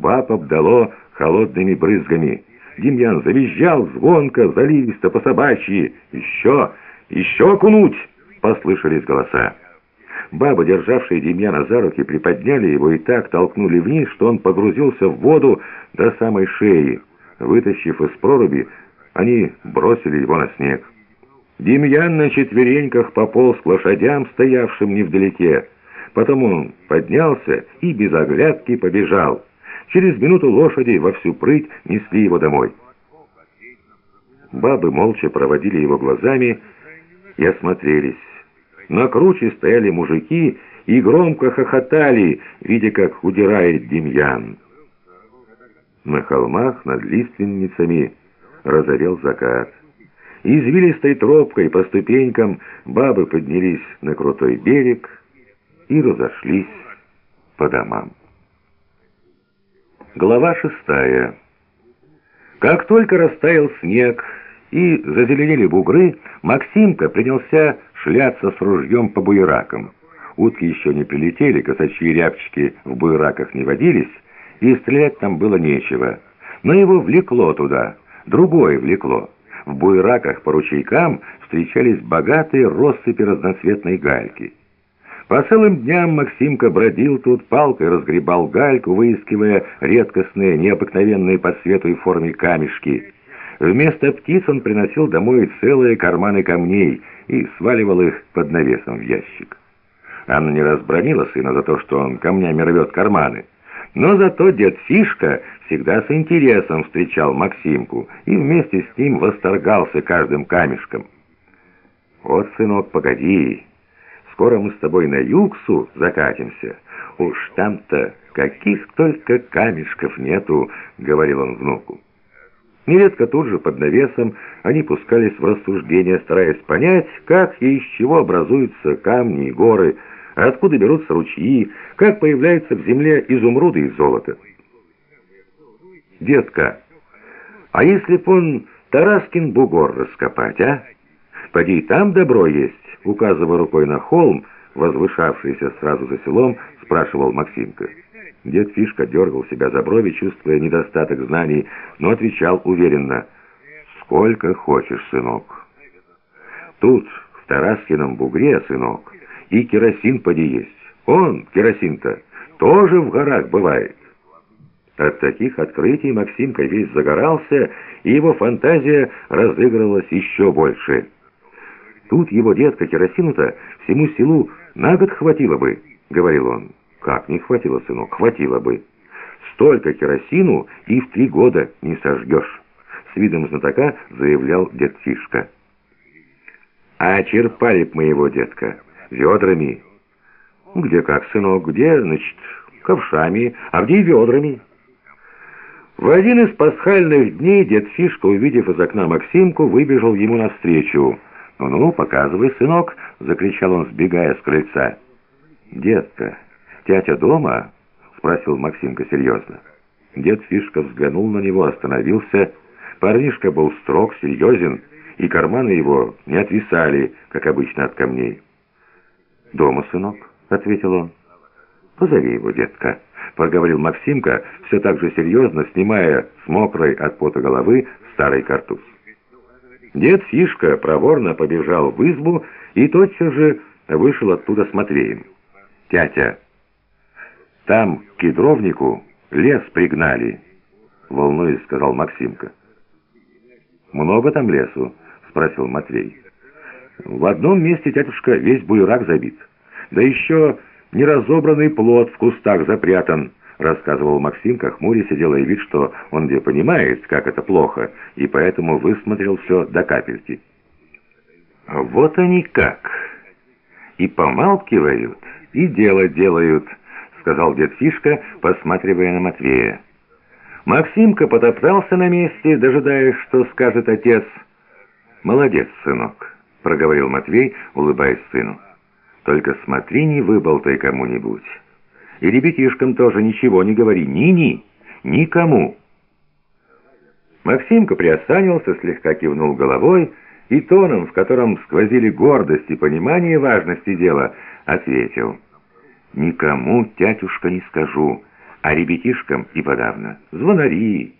баб обдало холодными брызгами. Демьян завизжал звонко, заливисто, по собачьи. «Еще! Еще окунуть!» — послышались голоса. Бабы, державшие Демьяна за руки, приподняли его и так толкнули вниз, что он погрузился в воду до самой шеи. Вытащив из проруби, они бросили его на снег. Демьян на четвереньках пополз к лошадям, стоявшим невдалеке. Потом он поднялся и без оглядки побежал. Через минуту лошади во всю прыть несли его домой. Бабы молча проводили его глазами и осмотрелись. На круче стояли мужики и громко хохотали, видя, как удирает Демьян. На холмах над лиственницами разорел закат. Извилистой тропкой по ступенькам бабы поднялись на крутой берег и разошлись по домам. Глава шестая. Как только растаял снег и зазеленели бугры, Максимка принялся шляться с ружьем по буеракам. Утки еще не прилетели, косачьи рябчики в буераках не водились, и стрелять там было нечего. Но его влекло туда, другое влекло. В буераках по ручейкам встречались богатые россыпи разноцветной гальки. По целым дням Максимка бродил тут, палкой разгребал гальку, выискивая редкостные, необыкновенные по цвету и форме камешки. Вместо птиц он приносил домой целые карманы камней и сваливал их под навесом в ящик. Анна не разбронила сына за то, что он камнями рвет карманы. Но зато дед Фишка всегда с интересом встречал Максимку и вместе с ним восторгался каждым камешком. «Вот, сынок, погоди, скоро мы с тобой на Юксу закатимся. Уж там-то каких только камешков нету», — говорил он внуку. Нередко тут же под навесом они пускались в рассуждения, стараясь понять, как и из чего образуются камни и горы, откуда берутся ручьи, как появляются в земле изумруды и золото. «Детка, а если б он Тараскин бугор раскопать, а? Поди, там добро есть», указывая рукой на холм, возвышавшийся сразу за селом, спрашивал Максимка. Дед Фишка дергал себя за брови, чувствуя недостаток знаний, но отвечал уверенно. «Сколько хочешь, сынок». Тут, в Тараскином бугре, сынок, и керосин поди есть. Он, керосин-то, тоже в горах бывает. От таких открытий Максимка весь загорался, и его фантазия разыгралась еще больше. Тут его детка керосину-то всему селу на год хватило бы, говорил он. «Как не хватило, сынок? Хватило бы. Столько керосину и в три года не сожгешь», — с видом знатока заявлял дед Фишка. «А черпали б моего детка ведрами». «Где как, сынок? Где, значит, ковшами, а где ведрами?» В один из пасхальных дней дед Фишка, увидев из окна Максимку, выбежал ему навстречу. «Ну-ну, показывай, сынок!» — закричал он, сбегая с крыльца. «Детка!» «Тятя дома?» — спросил Максимка серьезно. Дед Фишка взглянул на него, остановился. Парнишка был строг, серьезен, и карманы его не отвисали, как обычно от камней. «Дома, сынок?» — ответил он. «Позови его, детка», — проговорил Максимка, все так же серьезно, снимая с мокрой от пота головы старый картуз. Дед Фишка проворно побежал в избу и тотчас же вышел оттуда с Матвеем. «Тятя!» Там, к кедровнику, лес пригнали, волнуясь, сказал Максимка. Много там лесу? Спросил Матвей. В одном месте, тятюшка, весь буерак забит. Да еще неразобранный плод в кустах запрятан, рассказывал Максимка, хмурясь и делая вид, что он где понимает, как это плохо, и поэтому высмотрел все до капельки. Вот они как. И помалкивают, и дело делают, — сказал дед Фишка, посматривая на Матвея. Максимка потоптался на месте, дожидаясь, что скажет отец. «Молодец, сынок», — проговорил Матвей, улыбаясь сыну. «Только смотри, не выболтай кому-нибудь. И ребятишкам тоже ничего не говори, ни-ни, никому». Максимка приосанился, слегка кивнул головой и тоном, в котором сквозили гордость и понимание важности дела, ответил — «Никому, тятюшка, не скажу. а ребятишкам и подавно. Звонари,